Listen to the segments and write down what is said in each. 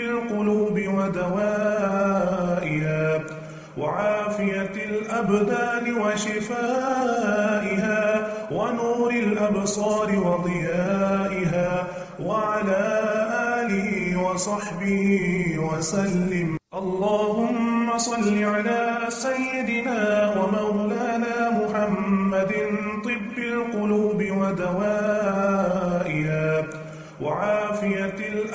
القلوب ودوائها وعافية الأبدان وشفائها ونور الأبصار وضيائها وعلى آله وصحبه وسلم. اللهم صل على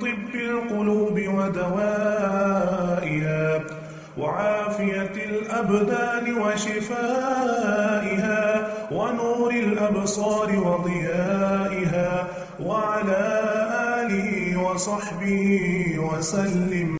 طب القلوب ودوائها وعافية الأبدان وشفائها ونور الأبصار وضيائها وعلى آله وصحبه وسلم.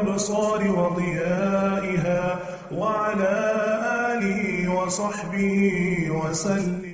الأبصار وضيائها وعلى آله وصحبه وسلم.